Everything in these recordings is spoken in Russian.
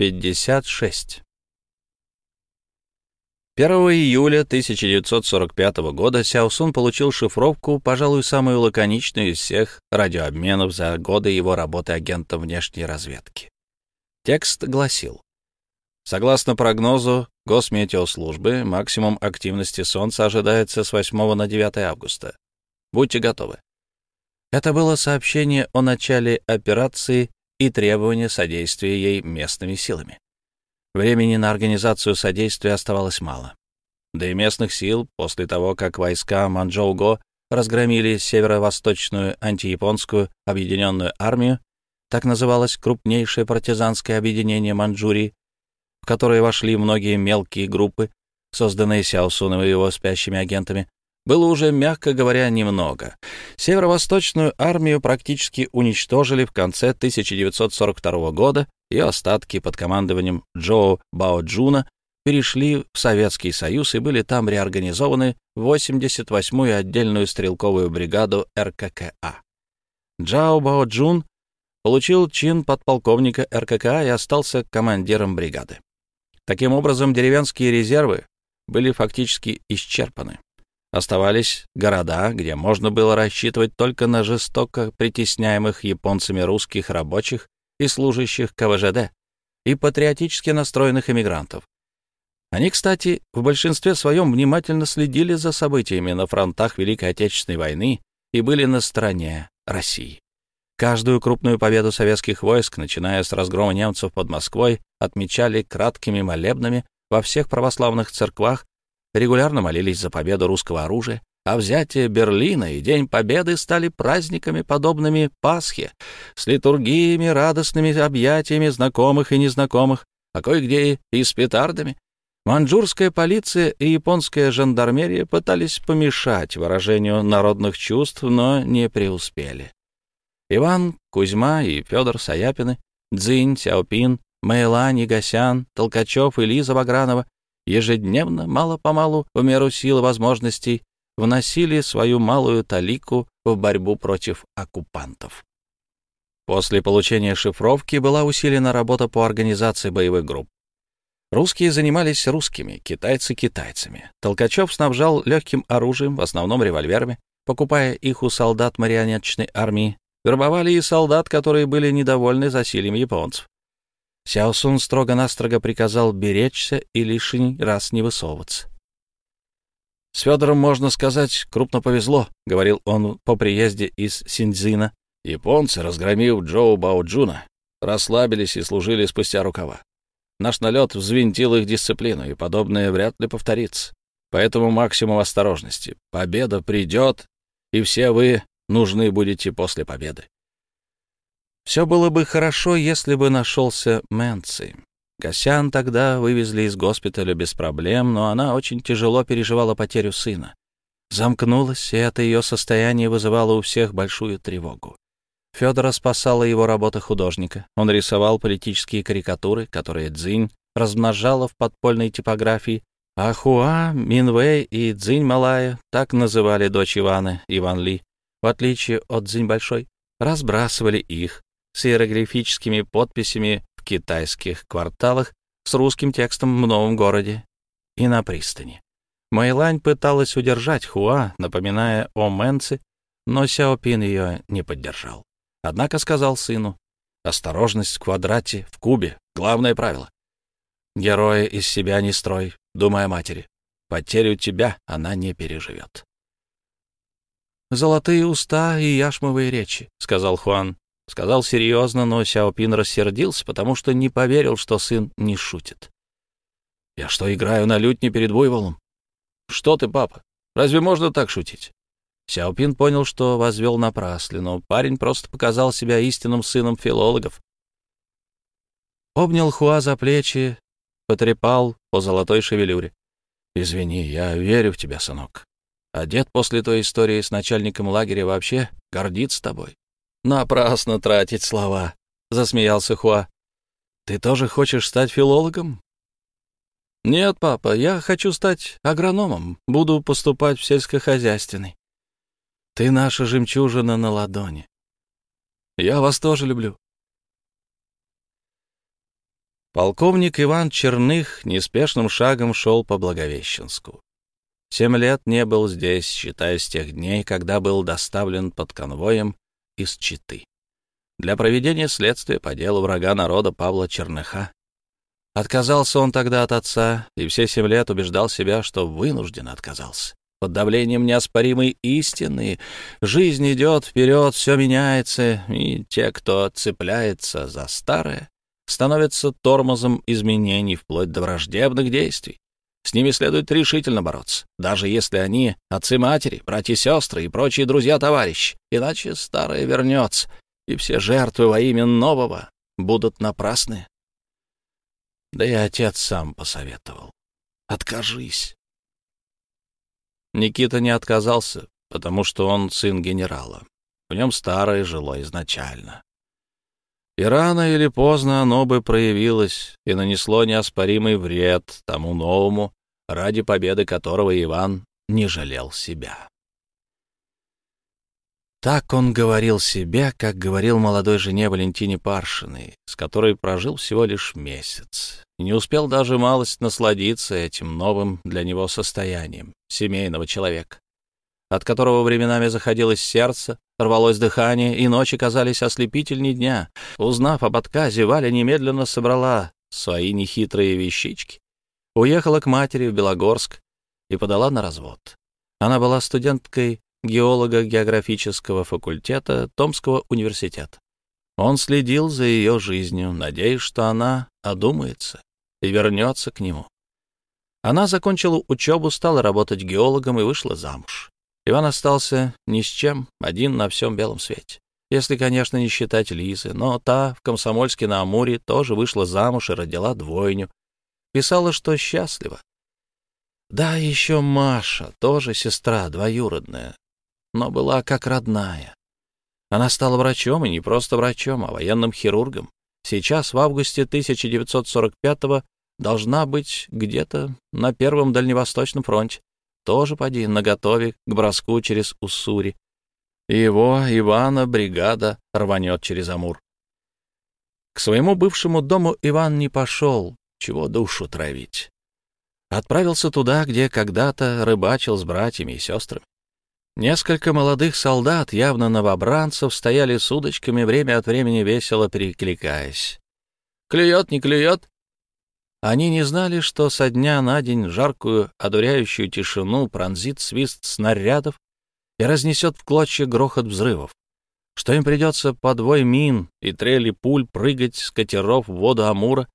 56. 1 июля 1945 года Сяосун получил шифровку, пожалуй, самую лаконичную из всех радиообменов за годы его работы агентом внешней разведки. Текст гласил. Согласно прогнозу Госметеослужбы, максимум активности Солнца ожидается с 8 на 9 августа. Будьте готовы. Это было сообщение о начале операции и требование содействия ей местными силами. Времени на организацию содействия оставалось мало. Да и местных сил, после того, как войска Манчжоуго разгромили северо-восточную антияпонскую объединенную армию, так называлось крупнейшее партизанское объединение Манчжурии, в которое вошли многие мелкие группы, созданные Сяосуном и его спящими агентами, было уже, мягко говоря, немного. Северо-восточную армию практически уничтожили в конце 1942 года, и остатки под командованием Джоу Баоджуна перешли в Советский Союз и были там реорганизованы в 88-ю отдельную стрелковую бригаду РККА. Джао Баоджун получил чин подполковника РККА и остался командиром бригады. Таким образом, деревенские резервы были фактически исчерпаны. Оставались города, где можно было рассчитывать только на жестоко притесняемых японцами русских рабочих и служащих КВЖД и патриотически настроенных эмигрантов. Они, кстати, в большинстве своем внимательно следили за событиями на фронтах Великой Отечественной войны и были на стороне России. Каждую крупную победу советских войск, начиная с разгрома немцев под Москвой, отмечали краткими молебнами во всех православных церквах регулярно молились за победу русского оружия, а взятие Берлина и День Победы стали праздниками, подобными Пасхе, с литургиями, радостными объятиями знакомых и незнакомых, а кое-где и с петардами. Манчжурская полиция и японская жандармерия пытались помешать выражению народных чувств, но не преуспели. Иван, Кузьма и Федор Саяпины, Цзинь, Сяопин, Мэйлань, Игасян, Толкачев и Лиза Багранова ежедневно, мало-помалу, в меру сил и возможностей, вносили свою малую талику в борьбу против оккупантов. После получения шифровки была усилена работа по организации боевых групп. Русские занимались русскими, китайцы — китайцами. Толкачев снабжал легким оружием, в основном револьверами, покупая их у солдат марионеточной армии. Вербовали и солдат, которые были недовольны засилием японцев. Сяосун строго-настрого приказал беречься и лишний раз не высовываться. «С Федором, можно сказать, крупно повезло», — говорил он по приезде из Синдзина. «Японцы, разгромив Джоу Баоджуна, расслабились и служили спустя рукава. Наш налет взвинтил их дисциплину, и подобное вряд ли повторится. Поэтому максимум осторожности. Победа придет, и все вы нужны будете после победы. Все было бы хорошо, если бы нашелся Мэнци. Гасян тогда вывезли из госпиталя без проблем, но она очень тяжело переживала потерю сына. Замкнулась, и это ее состояние вызывало у всех большую тревогу. Федора спасала его работа художника. Он рисовал политические карикатуры, которые Цзинь размножала в подпольной типографии, а Хуа, Минвэй и Цзинь Малая, так называли дочь Ивана, Иван Ли, в отличие от Цзинь Большой, разбрасывали их, с иероглифическими подписями в китайских кварталах с русским текстом в новом городе и на пристани. Мэйлань пыталась удержать Хуа, напоминая о Мэнце, но Сяопин ее не поддержал. Однако сказал сыну, «Осторожность в квадрате, в кубе — главное правило. Героя из себя не строй, думая матери. Потерю тебя она не переживет». «Золотые уста и яшмовые речи», — сказал Хуан. Сказал серьезно, но Сяопин рассердился, потому что не поверил, что сын не шутит. «Я что, играю на лютне перед буйволом?» «Что ты, папа? Разве можно так шутить?» Сяопин понял, что возвел напраслину. Парень просто показал себя истинным сыном филологов. Обнял Хуа за плечи, потрепал по золотой шевелюре. «Извини, я верю в тебя, сынок. А дед после той истории с начальником лагеря вообще гордится тобой. Напрасно тратить слова, засмеялся Хуа. Ты тоже хочешь стать филологом? Нет, папа, я хочу стать агрономом. Буду поступать в сельскохозяйственный. Ты наша жемчужина на ладони. Я вас тоже люблю. Полковник Иван Черных неспешным шагом шел по Благовещенску. Семь лет не был здесь, считая с тех дней, когда был доставлен под конвоем из Читы для проведения следствия по делу врага народа Павла Черныха. Отказался он тогда от отца, и все семь лет убеждал себя, что вынужден отказался. Под давлением неоспоримой истины жизнь идет вперед, все меняется, и те, кто цепляется за старое, становятся тормозом изменений вплоть до враждебных действий. С ними следует решительно бороться, даже если они отцы-матери, братья-сестры и прочие друзья-товарищи, иначе старое вернется, и все жертвы во имя нового будут напрасны. Да и отец сам посоветовал. Откажись. Никита не отказался, потому что он сын генерала. В нем старое жило изначально. И рано или поздно оно бы проявилось и нанесло неоспоримый вред тому новому, ради победы которого Иван не жалел себя. Так он говорил себе, как говорил молодой жене Валентине Паршиной, с которой прожил всего лишь месяц, и не успел даже малость насладиться этим новым для него состоянием семейного человека, от которого временами заходилось сердце, Рвалось дыхание, и ночи казались ослепительней дня. Узнав об отказе, Валя немедленно собрала свои нехитрые вещички, уехала к матери в Белогорск и подала на развод. Она была студенткой геолога географического факультета Томского университета. Он следил за ее жизнью, надеясь, что она одумается и вернется к нему. Она закончила учебу, стала работать геологом и вышла замуж. Иван остался ни с чем, один на всем белом свете. Если, конечно, не считать Лизы, но та в Комсомольске на Амуре тоже вышла замуж и родила двойню. Писала, что счастлива. Да, еще Маша, тоже сестра двоюродная, но была как родная. Она стала врачом, и не просто врачом, а военным хирургом. Сейчас, в августе 1945-го, должна быть где-то на Первом Дальневосточном фронте тоже поди наготове к броску через Уссури. Его, Ивана, бригада рванет через Амур. К своему бывшему дому Иван не пошел, чего душу травить. Отправился туда, где когда-то рыбачил с братьями и сестрами. Несколько молодых солдат, явно новобранцев, стояли с удочками, время от времени весело перекликаясь. «Клюет, не клюет?» Они не знали, что со дня на день жаркую, одуряющую тишину пронзит свист снарядов и разнесет в клочья грохот взрывов, что им придется по двой мин и трели пуль прыгать с катеров в воду Амура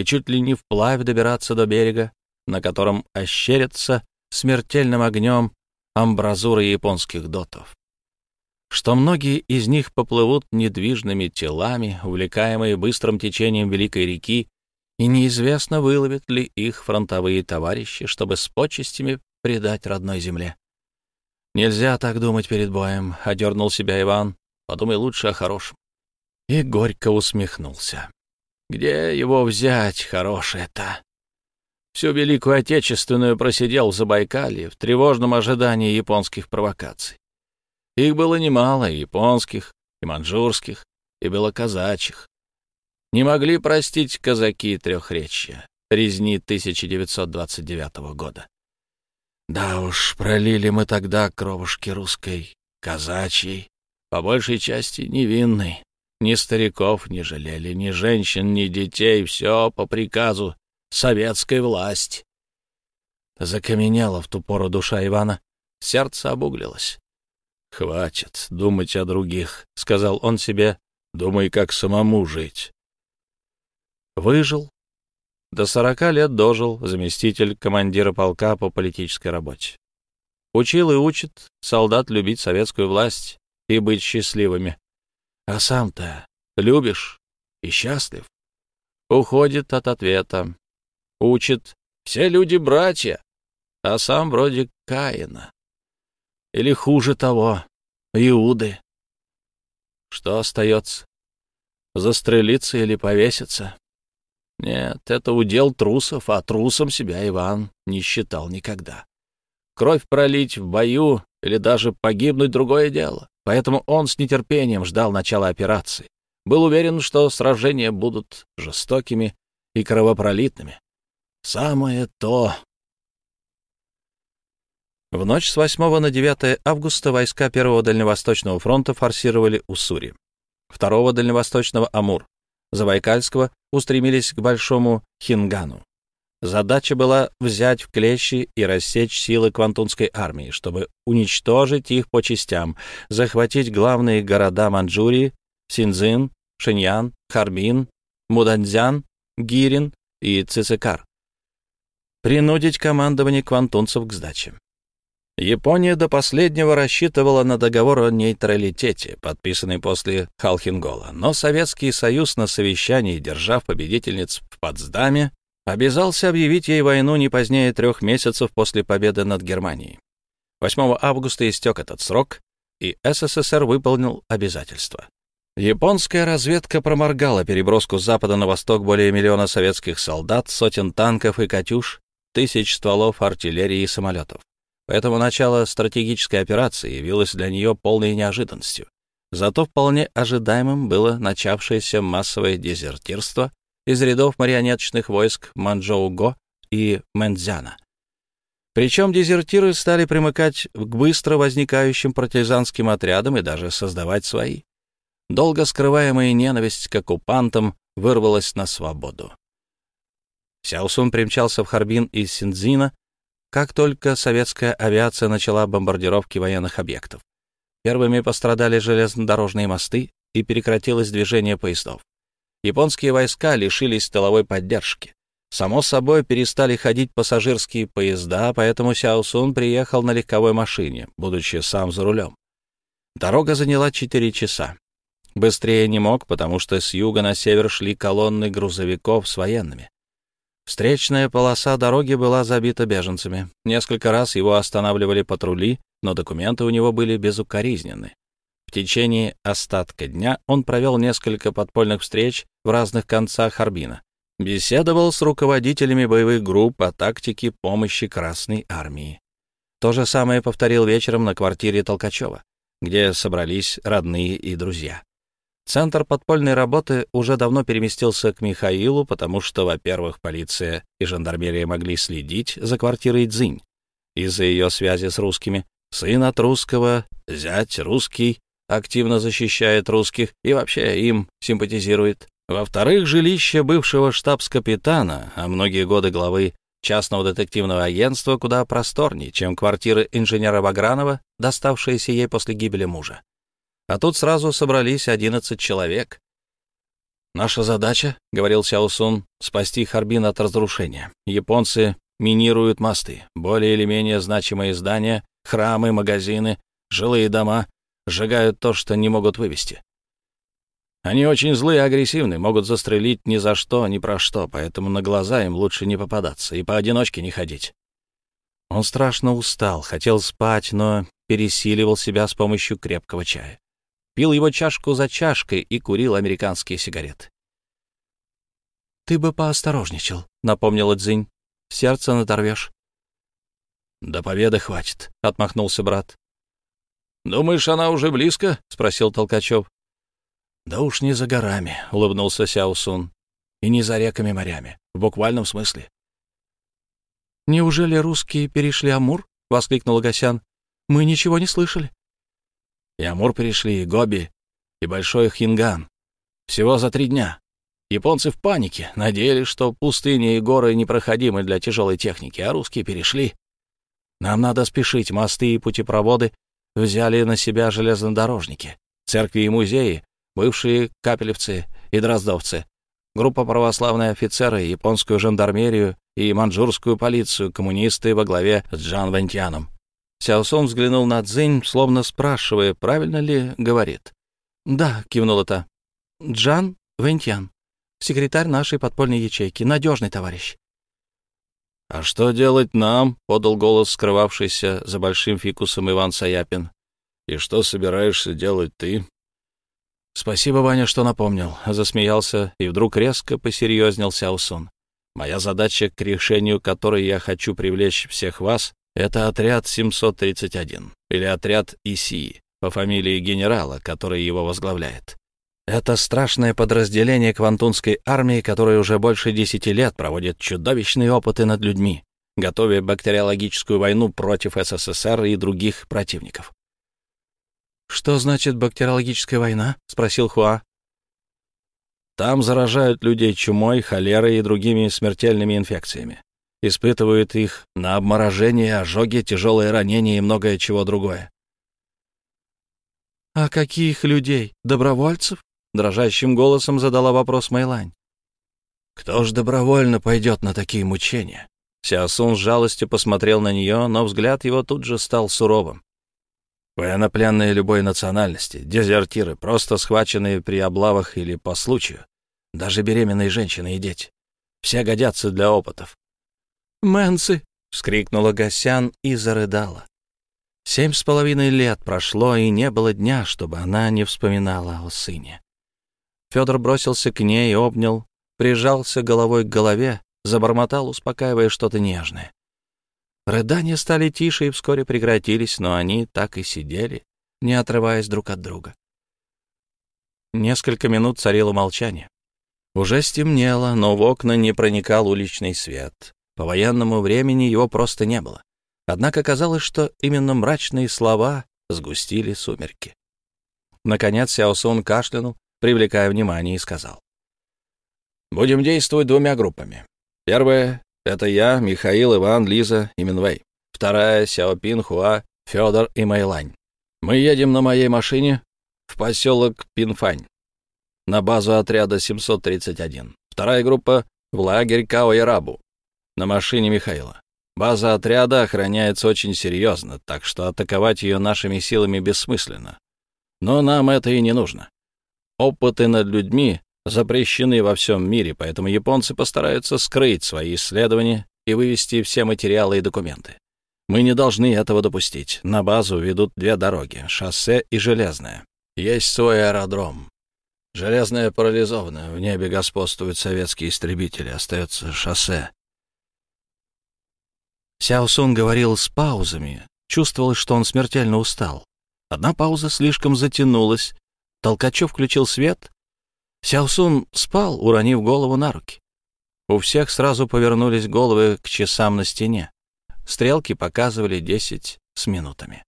и чуть ли не вплавь добираться до берега, на котором ощерятся смертельным огнем амбразуры японских дотов что многие из них поплывут недвижными телами, увлекаемые быстрым течением великой реки, и неизвестно, выловят ли их фронтовые товарищи, чтобы с почестями предать родной земле. «Нельзя так думать перед боем», — одернул себя Иван. «Подумай лучше о хорошем». И горько усмехнулся. «Где его взять, хорошее-то?» Всю Великую Отечественную просидел в Забайкалье в тревожном ожидании японских провокаций. Их было немало, и японских, и манжурских, и белоказачьих не могли простить казаки трехречья резни 1929 года. Да уж, пролили мы тогда кровушки русской, казачьей, по большей части невинной. Ни стариков не жалели, ни женщин, ни детей, все по приказу советской власти. Закаменела в ту пору душа Ивана, сердце обуглилось. «Хватит думать о других», — сказал он себе, — «думай, как самому жить». Выжил. До сорока лет дожил заместитель командира полка по политической работе. Учил и учит солдат любить советскую власть и быть счастливыми. А сам-то любишь и счастлив? Уходит от ответа. Учит «все люди братья», а сам вроде Каина. Или хуже того, Иуды. Что остается? Застрелиться или повеситься? Нет, это удел трусов, а трусом себя Иван не считал никогда. Кровь пролить в бою или даже погибнуть — другое дело. Поэтому он с нетерпением ждал начала операции. Был уверен, что сражения будут жестокими и кровопролитными. Самое то. В ночь с 8 на 9 августа войска Первого Дальневосточного фронта форсировали Уссури, Второго Дальневосточного — Амур, Забайкальского устремились к Большому Хингану. Задача была взять в клещи и рассечь силы Квантунской армии, чтобы уничтожить их по частям, захватить главные города Манчжурии — Синзин, Шиньян, Харбин, Муданзян, Гирин и Цицикар. Принудить командование квантунцев к сдаче. Япония до последнего рассчитывала на договор о нейтралитете, подписанный после Халхингола, но Советский Союз на совещании, держав победительниц в Потсдаме, обязался объявить ей войну не позднее трех месяцев после победы над Германией. 8 августа истек этот срок, и СССР выполнил обязательства. Японская разведка проморгала переброску с запада на восток более миллиона советских солдат, сотен танков и «Катюш», тысяч стволов артиллерии и самолетов. Поэтому начало стратегической операции явилось для нее полной неожиданностью. Зато вполне ожидаемым было начавшееся массовое дезертирство из рядов марионеточных войск Манчжоу-Го и Мэнцзяна. Причем дезертиры стали примыкать к быстро возникающим партизанским отрядам и даже создавать свои. Долго скрываемая ненависть к оккупантам вырвалась на свободу. Сяосун примчался в Харбин из Синдзина, как только советская авиация начала бомбардировки военных объектов. Первыми пострадали железнодорожные мосты и прекратилось движение поездов японские войска лишились тыловой поддержки. Само собой, перестали ходить пассажирские поезда, поэтому Сяосун приехал на легковой машине, будучи сам за рулем. Дорога заняла 4 часа. Быстрее не мог, потому что с юга на север шли колонны грузовиков с военными. Встречная полоса дороги была забита беженцами. Несколько раз его останавливали патрули, но документы у него были безукоризненны. В течение остатка дня он провел несколько подпольных встреч в разных концах Харбина. Беседовал с руководителями боевых групп о тактике помощи Красной Армии. То же самое повторил вечером на квартире Толкачева, где собрались родные и друзья. Центр подпольной работы уже давно переместился к Михаилу, потому что, во-первых, полиция и жандармерия могли следить за квартирой Дзинь из-за ее связи с русскими. Сын от русского, зять русский, активно защищает русских и вообще им симпатизирует. Во-вторых, жилище бывшего штабс-капитана, а многие годы главы частного детективного агентства куда просторнее, чем квартиры инженера Багранова, доставшиеся ей после гибели мужа. А тут сразу собрались 11 человек. «Наша задача, — говорил Сяосун, — спасти Харбин от разрушения. Японцы минируют мосты, более или менее значимые здания, храмы, магазины, жилые дома, сжигают то, что не могут вывести. Они очень злые и агрессивны, могут застрелить ни за что, ни про что, поэтому на глаза им лучше не попадаться и поодиночке не ходить. Он страшно устал, хотел спать, но пересиливал себя с помощью крепкого чая. Пил его чашку за чашкой и курил американские сигареты. «Ты бы поосторожничал», — напомнила Дзинь. «Сердце надорвешь». «До победы хватит», — отмахнулся брат. «Думаешь, она уже близко?» — спросил Толкачев. «Да уж не за горами», — улыбнулся Сяосун. «И не за реками-морями, в буквальном смысле». «Неужели русские перешли Амур?» — воскликнул Гасян. «Мы ничего не слышали». «И Амур перешли, и Гоби, и Большой Хинган. Всего за три дня. Японцы в панике, надеялись, что пустыни и горы непроходимы для тяжелой техники, а русские перешли. Нам надо спешить, мосты и путепроводы взяли на себя железнодорожники, церкви и музеи, бывшие капелевцы и дроздовцы, группа православные офицеры, японскую жандармерию и манчжурскую полицию, коммунисты во главе с Джан Вентьяном. Сяосон взглянул на Цзинь, словно спрашивая, правильно ли говорит. «Да», — кивнула та. «Джан Вентьян, секретарь нашей подпольной ячейки, надежный товарищ». «А что делать нам?» — подал голос скрывавшийся за большим фикусом Иван Саяпин. «И что собираешься делать ты?» «Спасибо, Ваня, что напомнил», — засмеялся и вдруг резко посерьезнел Сяосун. «Моя задача, к решению которой я хочу привлечь всех вас, это отряд 731, или отряд ИСИ, по фамилии генерала, который его возглавляет. Это страшное подразделение Квантунской армии, которое уже больше десяти лет проводит чудовищные опыты над людьми, готовя бактериологическую войну против СССР и других противников. «Что значит бактериологическая война?» — спросил Хуа. «Там заражают людей чумой, холерой и другими смертельными инфекциями. Испытывают их на обморожение, ожоги, тяжелые ранения и многое чего другое. «А каких людей? Добровольцев?» — дрожащим голосом задала вопрос Майлань. «Кто ж добровольно пойдет на такие мучения?» Сяосун с жалостью посмотрел на нее, но взгляд его тут же стал суровым. Военнопленные любой национальности, дезертиры, просто схваченные при облавах или по случаю, даже беременные женщины и дети. Все годятся для опытов. «Мэнсы!» — вскрикнула Гасян и зарыдала. Семь с половиной лет прошло, и не было дня, чтобы она не вспоминала о сыне. Федор бросился к ней, обнял, прижался головой к голове, забормотал, успокаивая что-то нежное. Рыдания стали тише и вскоре прекратились, но они так и сидели, не отрываясь друг от друга. Несколько минут царило молчание. Уже стемнело, но в окна не проникал уличный свет. По военному времени его просто не было. Однако казалось, что именно мрачные слова сгустили сумерки. Наконец Сяосун кашлянул, привлекая внимание, и сказал. «Будем действовать двумя группами. Первая — это я, Михаил, Иван, Лиза и Минвей. Вторая — Сяопин, Хуа, Федор и Мэйлань. Мы едем на моей машине в поселок Пинфань, на базу отряда 731. Вторая группа — в лагерь Као-Ярабу, на машине Михаила. База отряда охраняется очень серьезно, так что атаковать ее нашими силами бессмысленно. Но нам это и не нужно. Опыты над людьми запрещены во всем мире, поэтому японцы постараются скрыть свои исследования и вывести все материалы и документы. Мы не должны этого допустить. На базу ведут две дороги — шоссе и железная. Есть свой аэродром. Железная парализована, в небе господствуют советские истребители, остается шоссе. Сяо Сун говорил с паузами. Чувствовалось, что он смертельно устал. Одна пауза слишком затянулась. Толкачев включил свет. Сяо Сун спал, уронив голову на руки. У всех сразу повернулись головы к часам на стене. Стрелки показывали десять с минутами.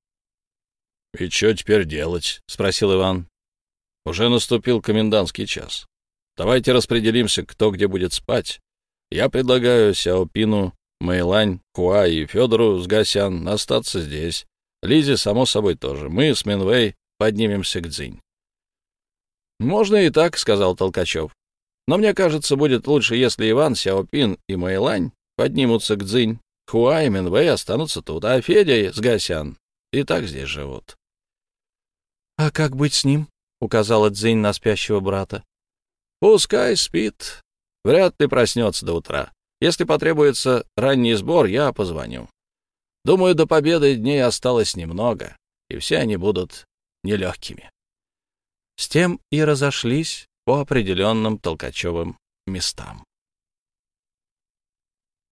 — И что теперь делать? — спросил Иван. — Уже наступил комендантский час. Давайте распределимся, кто где будет спать. Я предлагаю Сяопину Мэйлань, Хуа и Федору с Гасян остаться здесь. Лизе, само собой, тоже. Мы с Минвей поднимемся к Дзинь. «Можно и так», — сказал Толкачев. «Но мне кажется, будет лучше, если Иван, Сяопин и Мэйлань поднимутся к Дзинь. Хуа и Минвей останутся тут, а Федя с Гасян и так здесь живут». «А как быть с ним?» — указала Дзинь на спящего брата. «Пускай спит. Вряд ли проснется до утра. Если потребуется ранний сбор, я позвоню. Думаю, до победы дней осталось немного, и все они будут нелегкими. С тем и разошлись по определенным толкачевым местам.